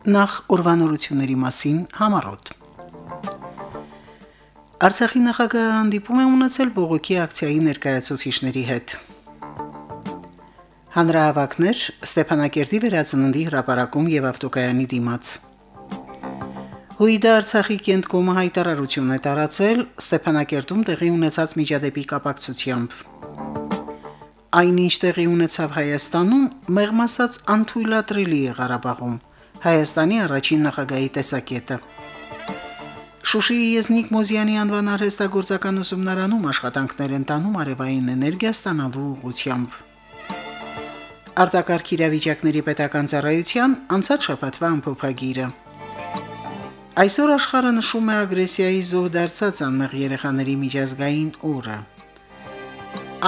Նախ ուրվանորությունների մասին համառոտ։ Արցախի նախագահը հանդիպում է ունեցել բողոքի ակցիայի ներկայացուցիչների հետ։ Հանրահավաքներ Ստեփանակերտի վերածննդի հրապարակում եւ ավտոկայանի դիմաց։ Հույդա Արցախի կենտկոմը հայտարարություն է տարածել Ստեփանակերտում տեղի ունեցած միջադեպի կապակցությամբ։ Այնինչ տեղի ունեցավ Հայաստանում, մեղմ ասած անթույլատրելի է Ղարաբաղում։ Հայաստանի առաջին նախագահի տեսակետը։ Շուշիի Եզնիկ Մոզյանի անվան արհեստագործական ուսումնարանում աշխատանքներ են տանում արևային էներգիա ստանալու ուղղությամբ։ Արտակարգ իրավիճակների պետական ծառայության անցած շաբաթվա ամփոփագիրը։ Այսօր աշխարհը նշում է ագրեսիայի զոհ դարձած անմեղ երեխաների միջազգային օրը։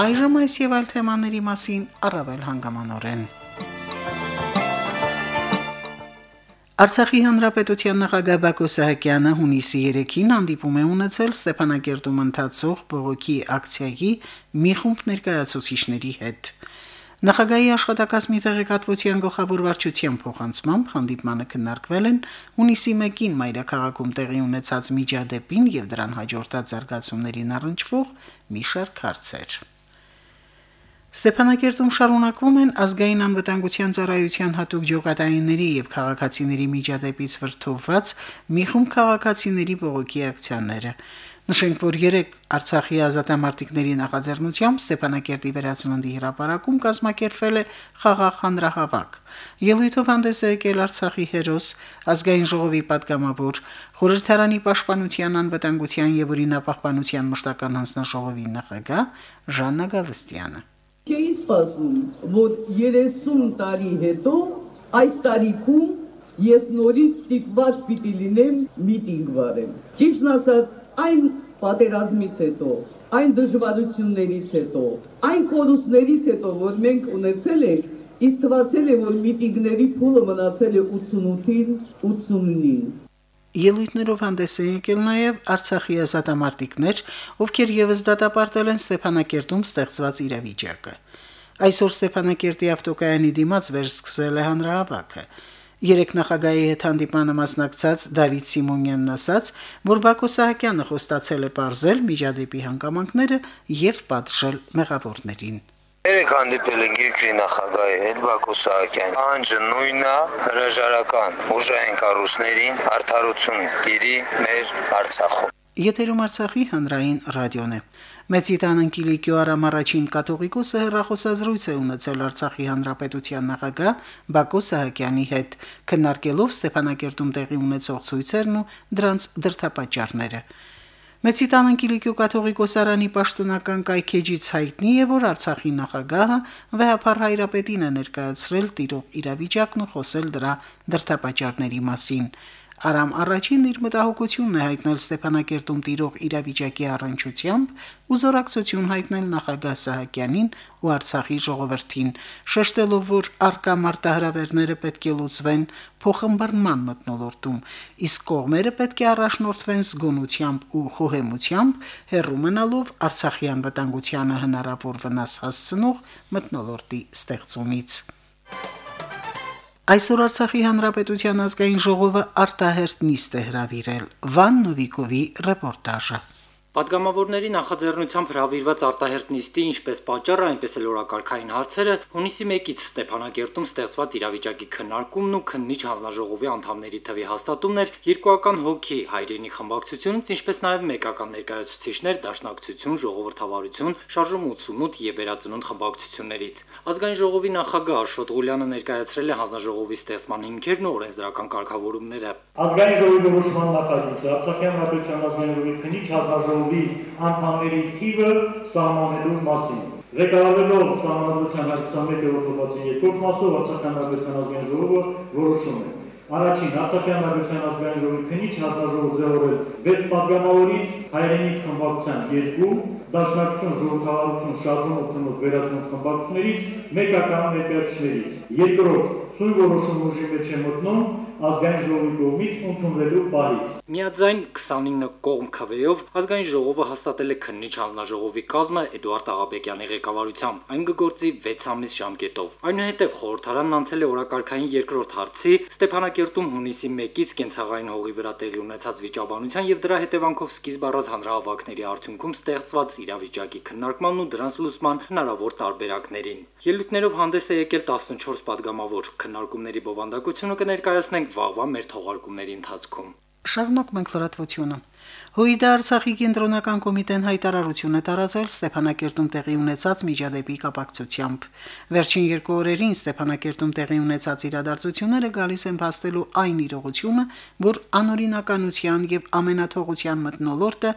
Այժմ այս եւ այլ թեմաների մասին առավել հանգամանորեն։ Արցախի հանրապետության նախագահ Բակո Սահակյանը հունիսի 3-ին հանդիպում է ունեցել Ստեփանակերտում ընթացող բողոքի ակցիայի մի խումբ ներկայացուցիչների հետ։ Նախագահի աշխատակազմի տեղեկատվության գլխավոր վարչության փոխանցմամբ հանդիպմանը քննարկվել են հունիսի 1-ին Մայրաքաղաքում տեղի ունեցած միջադեպին եւ դրան հաջորդած զարգացումներին առնչվող մի շարք հարցեր։ Ստեփանակերտում շարունակվում են ազգային անվտանգության ծառայության հատուկ ջոկատայինների եւ քաղաքացիների միջադեպից վրթովված մի խումբ քաղաքացիների բողոքի ակցիաները։ Նշենք, որ 3 Արցախի ազատամարտիկների նախաձեռնությամբ Ստեփանակերտի վերացննդի հրապարակում կազմակերպվել է խաղաղ հանրահավաք։ Ելույթով հանդես է եկել Արցախի հերոս, ազգային ժողովի падգամավոր, խորհրդարանի պաշտպանության անվտանգության եւ օրինապահպանության մշտական հանձնաժողովի նախագահ Ժաննա Գալստյանը սպասում, որ 30 տարի հետո այս տարիքում ես նորից ստիպված պիտի լինեմ միտինգ վարեմ։ Ճիշտն ասած, այն պատերազմից հետո, այն դժվարություններից հետո, այն կորուստներից հետո, որ մենք ունեցել ենք, ինձ թվացել է, որ միտինգների փուլը մնացել է 88-ին, 89-ին։ Ելույթներով հանդես են եկել նաև Արցախի ազատամարտիկներ, ովքեր եւս դատապարտել են Ստեփանակերտում ստեղծված իրավիճակը։ Այսօր Ստեփանակերտի ավտոկայանի դիմաց վերսկսել է հանրահավաքը։ Երեք նախագահի հետ հանդիպանը մասնակցած Դավիթ Սիմոնյանն ասաց, որ Բակո Սահակյանը խոստացել է parzել միջադեպի հանգամանքները եւ պատժել մեղավորներին։ Երեք հանդիպել ենք երկրի նախագահի հետ Բակո Սահակյան։ Անջը նույնն է հրաժարական ուժային կառույցներին արդարություն տիրի մեր Արցախում։ Եթերում Արցախի հանրային ռադիոն է։ Մեծիտան Կիլիկիո Արամ առաջին կաթողիկոսը հերրախոսազրույց է ունեցել Արցախի հանրապետության նախագահ Բակո Սահակյանի հետ, քննարկելով Ստեփանակերտում տեղի ունեցող ցույցերն ու դրանց դրդապատճառները։ Մեծիտան Կիլիկիո կաթողիկոսարանի պաշտոնական կայքեջից հայտնի է, որ Արցախի նախագահը վեհապար հայրապետին է ներկայացրել տիրող իրավիճակն ու խոսել դրա դրդապատճառների մասին։ Արամ առաջին իր մտահոգությունն է հայտնել Ստեփանակերտում տիրող իրավիճակի առնչությամբ ու զորակցություն հայտնել նախագահ Սահակյանին ու Արցախի ժողովրդին, շեշտելով, որ արկա մարտահրավերները պետք է լուծվեն փոխմբռնման մտնոլորտում, իսկ կողմերը պետք է առաջնորդվեն զգոնությամբ ու խոհեմությամբ, հերու մնալով Արցախի անվտանգությանը հնարավոր վնաս հասցնող մտնոլորտի ստեղծումից։ Այսօր Արցախի հանրապետության ազգային ժողովը արտահերտ նիստ է հրավիրել։ Վան Նովիկովի ռեպորտաժը։ Պատգամավորների նախաձեռնությամբ հրավիրված արտահերտ նիստի ինչպես պատճառը, այնպես էլ օրակարգային հարցերը հունիսի 1-ից Ստեփանակերտում ստեղծված իրավիճակի քննարկումն ու քննիչ հանձնաժողովի անդամների թվի հաստատումն էր երկուական հոգի հայրենի խմբակցությունից, ինչպես նաև մեկական ներկայացուցիչներ դաշնակցություն, ժողովրդավարություն, շարժում 88 եւ վերածնունդ խմբակցություններից։ Ազգային ժողովի նախագահ Աշոտ Ղուլյանը ներկայացրել է հանձնաժողովի ստեղծման հիմքերն ու օրենսդրական կարգավորումները։ Ազգային ժողովի որոշման նախագիծը Արցախյան հանրապետության ազգային ժողովի քննիչ հանձնաժողովի ժողովի անդամների թիվը սահմանելու մասին։ Ղեկավարելով սահմանադրության 121-րդ հոդվածի երկրորդ մասով Արցախյան ազգային ազգային ժողովը որոշում է. Առաջին Արցախյան ազգային ազգային ժողովի քննիչ հանձնաժողով ձևորել 6 պատգամավորից հայրենիք խմբակցության 2, դաշնակցություն ժողովրդավարություն շարժում 88 վերածնունդ խմբակցություններից մեկական ներկայացուցիչներից։ Երկրորդ սույն որոշում ուժի մեջ է մտնում ազգային ժողովի կողմից ընդունվելու պահից։ Միաձայն 29 կողմ քվեով ազգային ժողովը հաստատել է քննիչ հանձնաժողովի կազմը Էդուարդ Աղաբեկյանի ղեկավարությամբ։ Այն կգործի 6 ամիս ժամկետով։ Այնուհետև խորհրդարանն անցել է օրակարգային երկրորդ հարցի Ստեփանակերտում հունիսի 1-ից կենցաղային հողի վրա տեղի ունեցած վիճաբանության եւ դրա հետևանքով սկիզբ առած հանրահավաքների արդյունքում ստեղծված իրավիճակի քննարկմանն ու դրանց լուսման հնարավոր տարբերակներին։ Ելույթներով հանդես է եկել 14 падգամավոր։ Քննարկումների բովանդակությունը կներկայացնենք վաղվա մեր թողարկումների ընթացքում։ Շարունակում ենք լրատվությունը։ Հույդա Արցախի կենտրոնական կոմիտեն հայտարարություն է տարածել Ստեփանակերտում տեղի ունեցած միջադեպի կապակցությամբ։ Վերջին երկու օրերին Ստեփանակերտում տեղի ունեցած իրադարձությունները գալիս են փաստելու այն իրողությունը, որ անօրինականության եւ ամենաթողության մտնոլորտը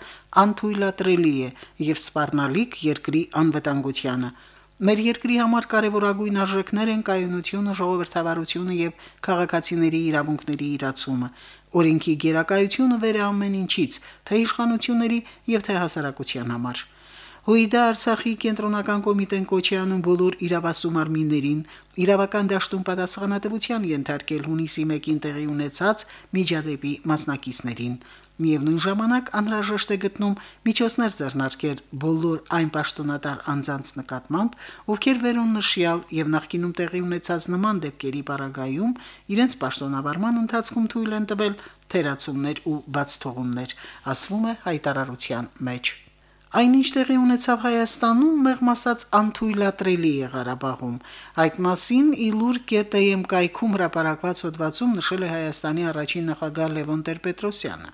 անթույլատրելի է եւ սպառնալիք երկրի անվտանգությանը։ Մեր երկրի համար կարևորագույն արժեքներ են կայունությունը, ժողովրդավարությունը եւ քաղաքացիների իրավունքների իրացումը, օրենքի գերակայությունը վեր է ամեն ինչից, թե իշխանությունների եւ թե հասարակության համար։ Հույդա Արցախի կենտրոնական կոմիտեն կոչի անում բոլոր իրավասու մարմիններին իրավական դաշտում պատասխանատվության ենթարկել հունիսի 1-ին տեղի ունեցած միջադեպի մասնակիցներին։ Միևնույն ժամանակ անհրաժեշտ է գտնում միջոցներ ձեռնարկել բոլոր այն պաշտոնատար անձանց նկատմամբ, ովքեր վերոնշյալ եւ նախկինում տեղի ունեցած նման դեպքերի բարագայում իրենց պաշտոնավարման ընթացքում թույլ են տվել թերացումներ ու բացթողումներ, ասվում է հայտարարության մեջ։ Այնինչ տեղի ունեցավ Հայաստանում, մեղմ ասած, անթույլատրելի է Ղարաբաղում։ Այդ մասին ԿՏՄ կայքում հրապարակված հոդվածում նշել է Հայաստանի առաջին նախագահ Լևոն Տեր-Պետրոսյանը։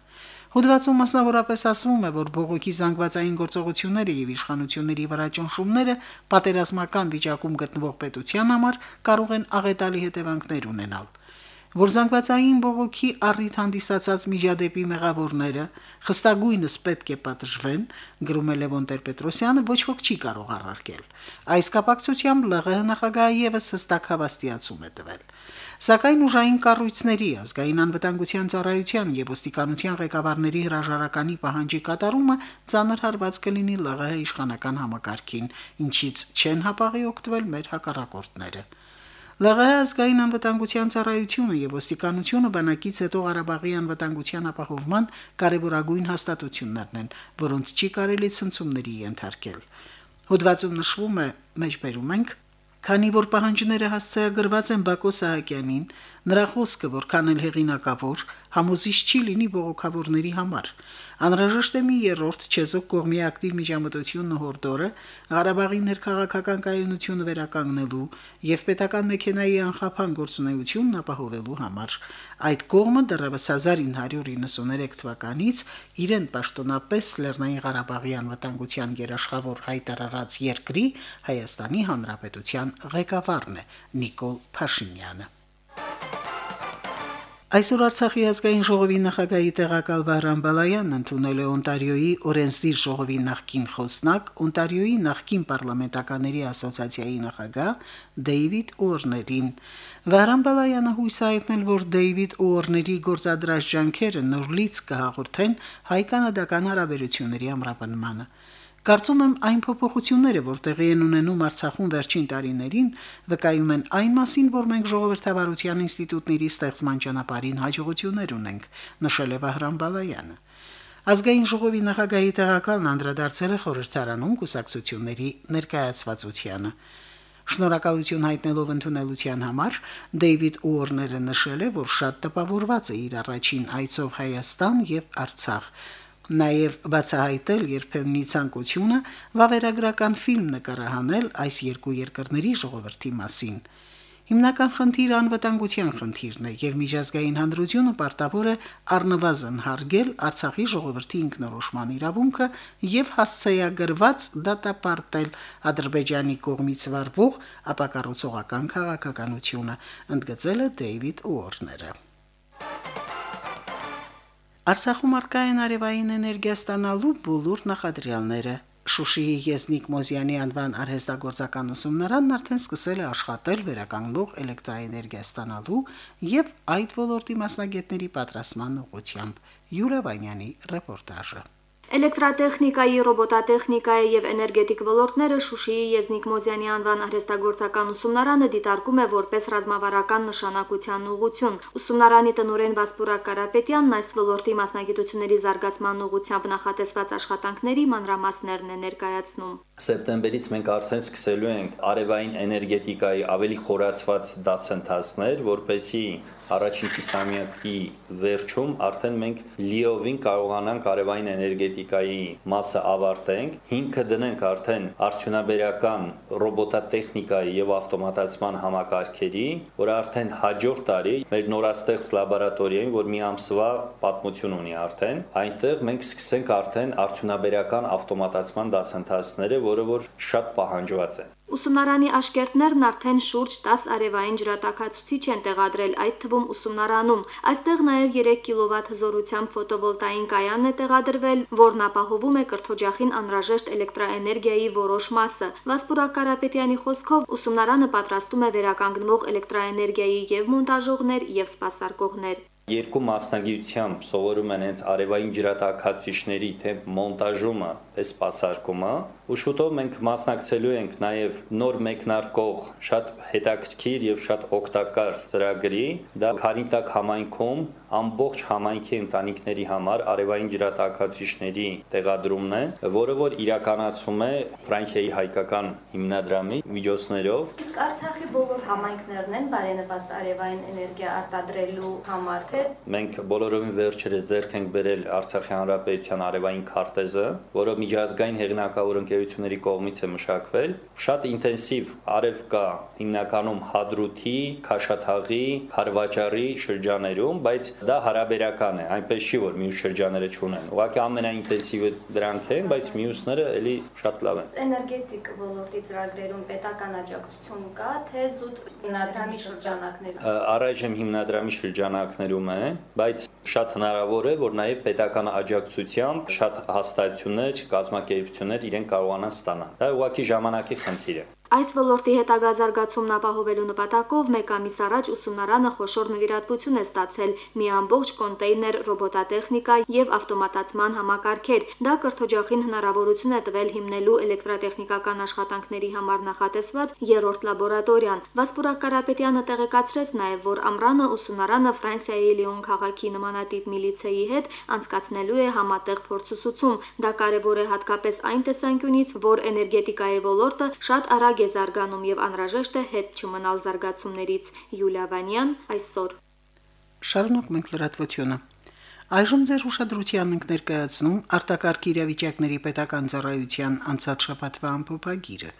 Հոդվածում մասնավորապես ասվում է, որ բողոքի զանգվածային գործողությունները եւ իշխանությունների վրա ճնշումները պատերազմական վիճակում գտնվող պետության համար կարող են աղետալի հետևանքներ ունենալ որ զանգվածային բողոքի առիթ հանդիսացած միջադեպի մեղավորները խստագույնս պետք է պատժվեն, գրում է Լևոն Տեր-Պետրոսյանը, ոչ ոք չի կարող առարկել։ Այս կապակցությամբ ԼՂՀ նախագահը եւս հստակ հավաստիացում է տվել։ Սակայն ուժային կառույցների ազգային անվտանգության ծառայության եւ ոստիկանության ղեկավարների հրաժարականի պահանջի կատարումը ցաներ հարված կլինի ԼՂՀ իշխանական համակարգին, ինչից չեն հապաղի օգտվել մեր հակառակորդները։ ԼՂՀ ազգային անվտանգության ծառայությունը եւ ոստիկանությունը բանակից հետո Ղարաբաղի անվտանգության ապահովման կարևորագույն հաստատություններն են, որոնց չի կարելի ցնցումների ենթարկել։ Հոդվածում նշվում է, մեջբերում ենք, քանի որ պահանջները հասցեագրված են Բակո Սահակյանին, նրա խոսքը, որքան էլ հեղինակավոր, համոզիչ չի լինի բողոքավորների համար։ Անհրաժեշտ է մի երրորդ չեզոք կողմի ակտիվ միջամտությունն ու հորդորը Ղարաբաղի ներքաղաքական կայունությունը վերականգնելու եւ պետական մեքենայի անխափան գործունեությունն ապահովելու համար։ Այդ կողմը դեռևս 1993 թվականից իրեն պաշտոնապես Լեռնային Ղարաբաղի անվտանգության երաշխավոր հայտարարած երկրի Հայաստանի Հանրապետության ղեկավարն է Նիկոլ Փաշինյանը։ Այսօր Արցախի ազգային ժողովի նախագահի տեղակալ Վահրամ Բալայանն ընդունել է Օնտարիոյի օրենսդիր ժողովի նախկին խոսնակ, Օնտարիոյի նախկին պարլամենտականների ասոցիացիայի նախագահ Դեյվիդ Օրներին։ Վահրամ Բալայանը հույս հայտնել, որ Դեյվիդ Օրների գործադրած ջանքերը նորլից կհաղորդեն հայ-կանադական հարաբերությունների ամրապնմանը։ Կարծում եմ այն փոփոխությունները, որ տեղի են ունենում Արցախում վերջին տարիներին, վկայում են այն մասին, որ մենք ժողովրդավարության ինստիտուտների ստեղծման ճանապարհին հաջողություններ ունենք, նշել է Վահրամ Բալայանը։ Ազգային ժողովի նախագահի տեղակալն անդրադարձել է խորհրդարանում կուսակցությունների ներկայացվածությանը։ Շնորհակալություն հայտնելով ընդունելության համար Դեյվիդ Ուորները նշել է, որ շատ տպավորված է իր առաջին այցով Հայաստան եւ Արցախ նաև բացահայտել երբեմնի ցանկությունը վավերագրական ֆիլմ նկարահանել այս երկու երկրների ժողովրդի մասին։ Հիմնական խնդիրը անվտանգության խնդիրն է եւ միջազգային հանրությունը պարտավոր է առնվազն հարգել Արցախի ժողովրդի ինքնորոշման իրավունքը եւ հասցեագրված դատապարտել Ադրբեջանի կողմից վարվող ապակառուցողական քաղաքականությունը, ընդգծել է Դեյվիդ Ուորները։ Արցախում արկա են արևային էներգիա ստանալու բոլոր նախադրյալները։ Շուշիի Եզնիկ Մոզյանի անվան արհեստագործական ուսումնարանն արդեն սկսել է աշխատել վերականգնող էլեկտրաէներգիա ստանալու եւ այդ ոլորտի մասնագետների պատրաստման ուղղությամբ։ Յուրա Վանյանի ռեպորտաժը։ Էլեկտրատեխնիկայի, ռոբոտատեխնիկայի եւ էներգետիկ ոլորտները Շուշիի Եզնիկ Մոզյանի անվան արհեստագործական ուսումնարանը դիտարկում է որպես ռազմավարական նշանակության ուղղություն։ Ուսումնարանի տնօրեն Վասպուրակ Կարապետյանն այս ոլորտի մասնագիտությունների զարգացման ուղղությամբ նախատեսված աշխատանքների մանրամասներն է ներկայացնում։ Սեպտեմբերից մենք արդեն սկսելու ենք արևային էներգետիկայի ավելի խորացված դասընթացներ, որպեսի առաջին կիսամյակի վերջում արդեն մենք լիովին կարողանանք արևային էներգետիկայի մասը ավարտենք, հիմքը դնենք արդեն արդյունաբերական ռոբոտատեխնիկայի եւ ավտոմատացման համակարգերի, որ արդեն հաջորդ տարի մեր նորաստեղծ լաբորատորիային, որ մի ամսվա պատմություն ունի արդեն, այնտեղ մենք սկսենք արդեն արդյունաբերական ավտոմատացման դասընթացները, որը որ շատ պահանջված է։ Ուսումնարանի աշկերտներն արդեն շուրջ 10 արևային ջրատաքացուցիչ են տեղադրել, այդ թվում ուսումնարանում։ Այստեղ նաև 3 կիլովատ հզորությամբ ֆոտովոլտային կայան է տեղադրվել, որն ապահովում է կրթօջախին անհրաժեշտ էլեկտրաէներգիայի որոշ մասը։ Վասպուրակ Կարապետյանի խոսքով ուսումնարանը պատրաստում է վերականգնվող էլեկտրաէներգիայի եւ մոնտաժողներ եւ սպասարկողներ երկու մասնագիտությամբ սովորում են հենց արևային ջրատաքացիչների թե մոնտաժումը, թե սպասարկումը, ու շուտով մենք մասնակցելու ենք նաև նոր մեկնարկող շատ հետաքրքիր եւ շատ օգտակար ծրագրի, դա Խարինտակ համայնքում ամբողջ համայնքի ընտանիքների համար արևային ջրատաքացիչների տեղադրումն է, որը որ իրականացում է Ֆրանսիայի հայկական հիմնադրամի միջոցներով։ Իսկ Արցախի բոլոր համայնքներն են բարենպաստ արևային էներգիա արտադրելու համար, թե Մենք բոլորովին վերջերս ձեռք ենք բերել Արցախի հանրապետության արևային քարտեզը, որը միջազգային հեղինակավոր ընկերությունների կողմից է մշակվել։ Շատ ինտենսիվ արև կա հիմնականում Հադրութի, Քաշաթաղի, Խարվաճարի շրջաներում, բայց դա հարաբերական է, այնպես չի որ մյուս շրջանները չունեն։ Ուղղակի ամենաինտենսիվը դրանք են, բայց մյուսները էլի շատ լավ են։ Էներգետիկ ոլորտի ծրագրերում պետական աջակցություն կա, թե զուտ հիմնադրամի շրջանակներում։ Առայժմ հիմնադրամի շրջանակներում է, բայց շատ հնարավոր է, որ նաև պետական աջակցությամբ շատ հաստատություններ, կազմակերպություններ իրեն կարողանան ստանալ։ Դա ուղղակի ժամանակի խնդիր է։ Այս ոլորտի հետագա զարգացումն ապահովելու նպատակով մեկ ամիս առաջ ուսումնարանը խոշոր նվիրատվություն է ստացել՝ մի ամբողջ կոնտեյներ ռոբոտատեխնիկա եւ ավտոմատացման համակարգեր։ Դա կրթօջախին հնարավորություն է տվել հիմնելու էլեկտրատեխնիկական աշխատանքների համար նախատեսված երրորդ լաբորատորիան։ Վասպուրակ Կարապետյանը տեղեկացրեց նաեւ, որ Ամրանը ուսումնարանը Ֆրանսիայի Լիոն քաղաքի նմանատիպ միլիցեի հետ անցկացնելու է համատեղ փորձուսուցում։ Դա կարևոր է հատկապես այն տեսանկյունից, որ էներգետիկայի ոլորտը շատ արագ է զարգանում եւ անհրաժեշտ է հետ չմնալ զարգացումներից։ Յուլիա Վանյան այսօր։ Շարունակ մենք լրատվությունը։ Այժմ ձեր ուշադրության ենք ներկայացնում արտակարգ իրավիճակների պետական ծառայության անցած շաբաթվա ամփոփագիրը։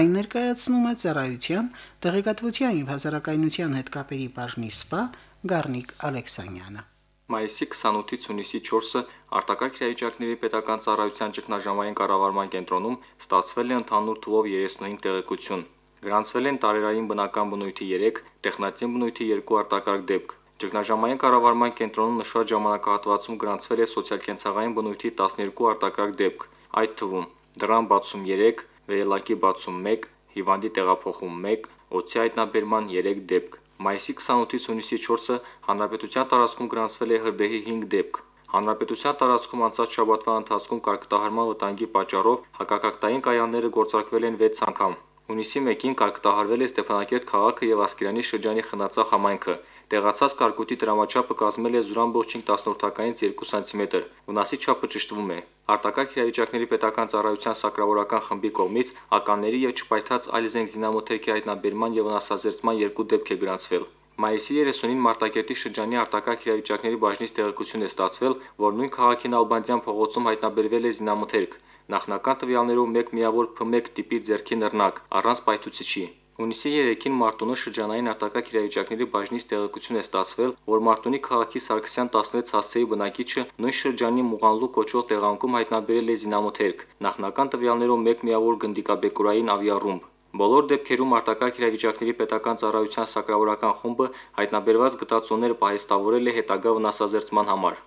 Այն ներկայացնում է ծառայության տեղեկատվության եւ հասարակայնության հետ կապերի բաժնի սպա Գառնիկ Ալեքսանյանը։ Մայիսի 28-ից հունիսի 4-ը արտակարգ իրավիճակների պետական ծառայության ճգնաժամային կառավարման կենտրոնում ստացվել է ընդհանուր թվով 35 տեղեկություն։ Գրանցվել են տարերային բնական բնույթի 3, տեխնատին բնույթի 2 արտակարգ դեպք։ Ճգնաժամային կառավարման կենտրոնում նշված ժամանակահատվածում գրանցվել է սոցիալ-կենցաղային բնույթի 12 արտակարգ դեպք, այդ թվում դրան բացում 3, վերելակի բացում 1, հիվանդի տեղափոխում 1, օծի հայտնաբերման 3 դեպք։ Մայիսի 28-ից հունիսի 4-ը հանրապետության տարածքում գրանցվել է հրդեհի 5 դեպք։ Հանրապետության տարածքում անցած շաբաթվա ընթացքում կարկտահարման վտանգի պատճառով հակակակտային կայանները գործարկվել են 6 անգամ։ Հունիսի 1-ին կարկտահարվել է Ստեփանակերտ քաղաքը եւ Ասկերանի շրջանի Խնածախ համայնքը։ Տեղացած կարկուտի դրամաչափը կազմել է 0.10-ից 2 սանտիմետր։ Վնասի չափը ճշտվում է։ Արտակարգ իրավիճակների պետական ծառայության սակրավորական խմբի կողմից ականների եւ չպայթած այլ զենք զինամոթերքի հայտնաբերման եւ վնասազերծման երկու դեպք է գրանցվել։ Մայիսի 30-ին Մարտակերտի շրջանի արտակարգ իրավիճակների բաժնից տեղեկություն է ստացվել, որ նույն քաղաքի Նալբանդյան փողոցում հայտնաբերվել է զինամոթերք։ Նախնական տվյալներով մեկ միավոր P1 տիպի ձեռքի նռնակ առանց պայթուցիչի։ Հունիսի 3-ին Մարտունու շրջանային արտակարգ իրավիճակների բաժնից տեղեկություն է ստացվել, որ Մարտունի քաղաքի Սարգսյան 16 հասցեի բնակիչը նույն շրջանի Մուղանլու կոչվող տեղանքում հայտնաբերել է զինամոթերք։ Նախնական տվյալներով մեկ միավոր գնդիկաբեկորային ավիառումբ։ Բոլոր դեպքերում արտակարգ իրավիճակների պետական ծառայության սակրավորական խումբը հայտնաբերված գտածոները պահեստավորել է հետագա վնասազերծման համար։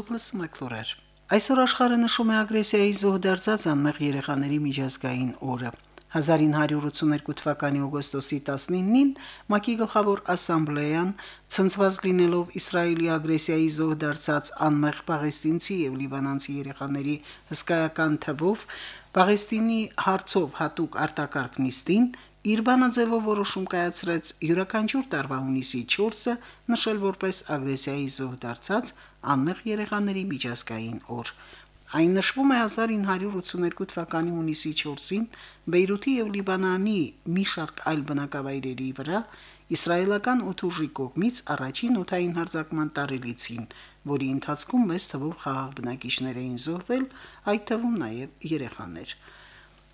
Դուգլաս Մակլորեր Այսօր աշխարհը նշում է ագրեսիայի զոհ դարձած անմեղ երեխաների միջազգային օրը։ 1982 թվականի օգոստոսի 19-ին ՄԱԿ-ի գլխավոր ասամբլեան ցնցված լինելով Իսրայելի ագրեսիայի զոհ դարձած անմեղ պաղեստինցի եւ լիբանանցի երեխաների հսկայական թվով Պաղեստինի հարցով հատուկ արտակարգ նիստին իր բանաձևով որոշում կայացրեց յուրաքանչյուր տարվա հունիսի 4-ը նշել որպես ագրեսիայի զոհ դարձած անմեղ երեխաների միջազգային օր։ Այն նշվում է 1982 թվականի հունիսի 4-ին Բեյրութի եւ Լիբանանի մի շարք այլ բնակավայրերի վրա իսրայելական օթուժի կողմից առաջին օթային հարձակման տարելիցին, որի ընթացքում մեծ թվով խաղաղ բնակիչներ էին զոհվել, այդ թվում նաեւ երեխաներ։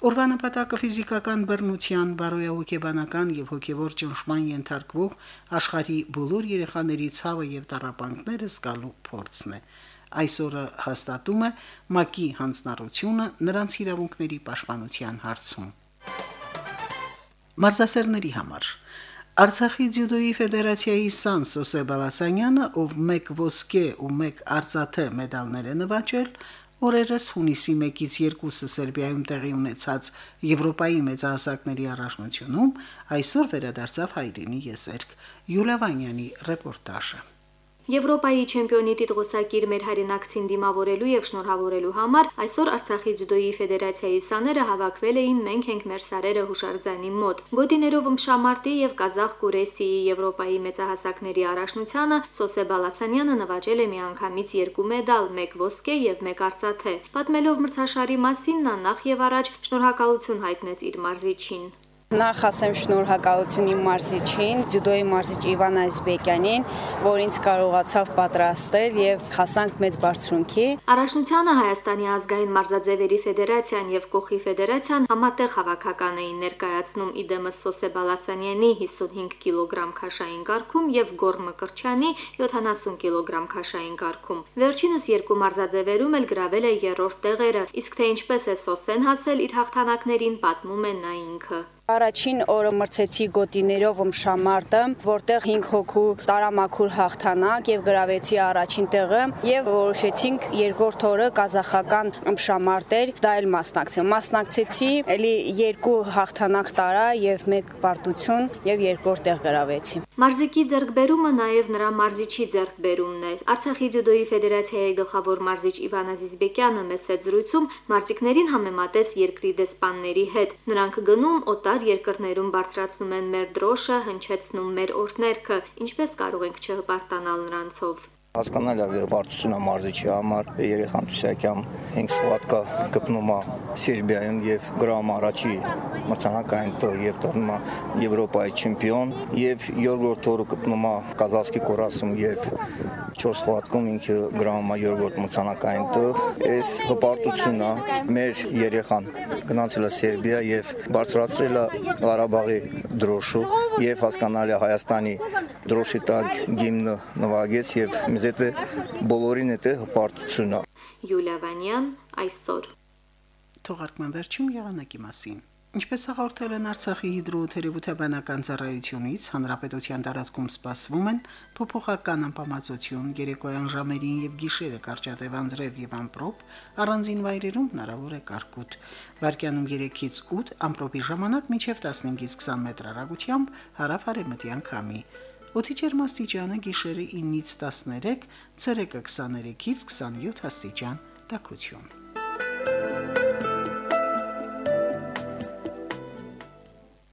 Օրվա նպատակը ֆիզիկական բռնության, բարոյահոգեբանական եւ հոգեվոր ճնշման ենթարկվող աշխարհի բոլոր երեխաների ցավը եւ տարապանքները զգալու փորձն է այսօրը հաստատում է ՄԱԿ-ի հանձնառությունը նրանց իրավունքների պաշտպանության հարցում։ Մարզասերների համար. Արցախի ձյուդոյի ֆեդերացիայի Սան Սոսե Բալասանյանը, ով 1 ոսկե ու 1 արծաթե մեդալներ է նվաճել, օրերս հունիսի 1-ից 2-ը Սերբիայում տեղի ունեցած Եվրոպայի մեծահասակների առաջնությունում այսօր վերադարձավ հայրենի եսերք։ Յուլիա Վանյանի ռեպորտաժը։ Եվրոպայի չեմպիոնի տիտղոսակիր մեր հայրենակցին դիմավորելու եւ շնորհավորելու համար այսօր Արցախի ձյուդոյի ֆեդերացիայի սաները հավաքվել էին մենք ենք մեր սարերը հուշարձանի մոտ։ Գոդիներով ըմշամարտի եւ Կազախ Կուրեսիի Եվրոպայի մեծահասակների առաջնությանը Սոսե Բալասանյանը նվաճել է միանգամից երկու մեդալ՝ մեկ ոսկե եւ մեկ արծաթե։ Պատմելով մրցաշարի մասին նա նախ եւ առաջ շնորհակալություն հայտնեց իր մարզիչին։ Նախ ասեմ շնորհակալություն իմ մարզիչին, ձյուդոյի մարզիչ Իվան Ազբեկյանին, որ ինձ կարողացավ պատրաստել եւ հասանք մեծ բարձրունքի։ Առաջնությանը Հայաստանի ազգային մարզաձևերի ֆեդերացիան եւ Կոխի ֆեդերացիան համատեղ հավաքական էին ներկայացնում իդեմս Սոսե Բալասանյանի 55 կիլոգրամ քաշային կարգում եւ Գոր Մկրչյանի 70 կիլոգրամ քաշային կարգում։ Վերջինս երկու մարզաձևերում էլ գրավել է երրորդ տեղերը, իսկ թե ինչպես է Սոսեն հասել իր հաղթանակներին, պատմում է նա ինքը։ Առաջին օրը մրցեցի գոտիներով ըմշամարտը, որտեղ 5 հոգու տարամաքուր հաղթանակ եւ գրավեցի առաջին տեղը եւ որոշեցինք երկրորդ օրը կազախական ըմշամարտեր դա էլ մասնակցել։ Մասնակցեցի, ելի երկու հաղթանակ տարա եւ մեկ պարտություն եւ երկրորդ տեղ գրավեցի։ Մարզիկի ձեռքբերումը նաեւ նրա մարզիչի ձեռքբերումն է։ Արցախի ձյուդոյի ֆեդերացիայի գլխավոր մարզիչ Իվան Ազիզբեկյանը մեծ զրույցում մարզիկներին համեմատեց երկրի դեսպանների հետ։ Նրանք գնում օտար տարբեր երկրներում բարձրացնում են մեր դրոշը, հնչեցնում մեր օրհներքը, ինչպես կարող ենք չհպարտանալ նրանցով հասկանալի է բարդությունը մարզիչի համար երեխան Թուսակյան 5 սվատկա գտնում է Սերբիայում եւ գրամ առաջի մրցանակային տեղ եւ դառնում է Եվրոպայի չեմպիոն եւ երկրորդ օրը գտնում է Կազախստի կորասում եւ 4 խոհատքում ինքը գրավում է երկրորդ մրցանակային տեղ։ Այս հպարտությունն է մեր երեխան գնացել է Սերբիա եւ բարձրացրել է Ղարաբաղի դրոշը եւ հասկանալի Հայաստանի դրոշի տակ գիմնը նվագեց եւ մեզ հետ բոլորին հետ հպարտությունն է։ Յուլիա Վանյան այսօր Թողարկման վերջում եղանակի մասին։ Ինչպես հաղորդել են Արցախի հիդրոթերապևտաբանական ծառայությունից, հանրապետության տարածքում սպասվում են փոփոխական անբավարարություն երեկոյան ժամերին եւ գիշերը կարճատև անձրև եւ ամպրոպ, առանձին վայրերում հնարավոր է կարկուտ։ Վարկյանում 3-ից 8 ամպրոպի ժամանակ մինչև 15-ից 20 մետր հեռագությամբ հարավ-արևմտյան քամի։ Օդի ջերմաստիճանը գիշերը 9-ից 13, ցերեկը 23-ից 27 աստիճան տաքություն։